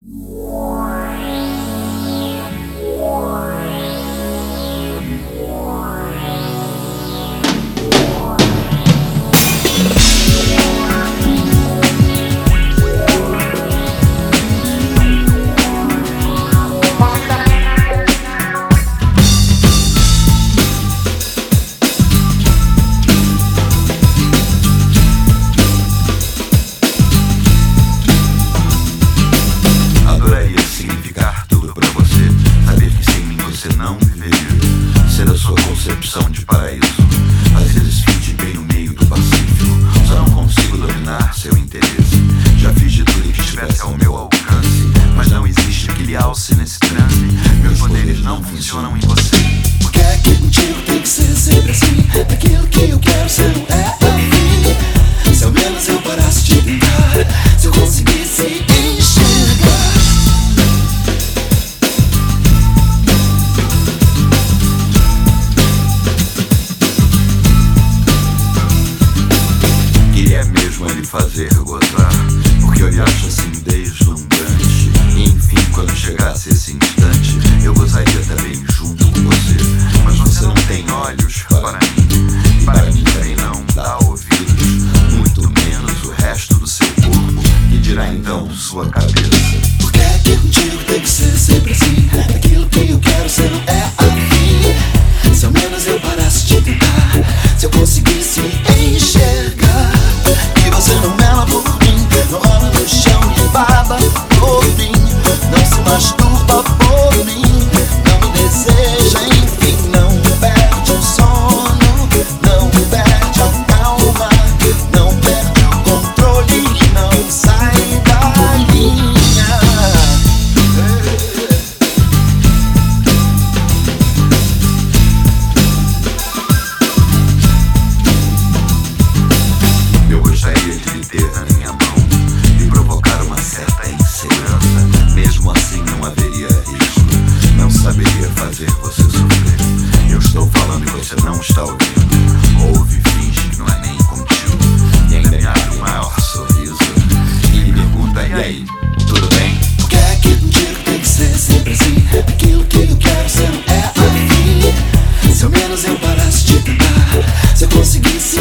Yeah. interesse. Já fiz de tudo que estivesse ao meu alcance, mas não existe que lhe alce nesse transe. Meus poderes não funcionam em fazer gozar. aí, tudo bem? Por que é que contigo tem que ser sempre assim? Aquilo que eu quero, ser, não é a mim. Se ao menos eu parasse de tentar, se eu conseguisse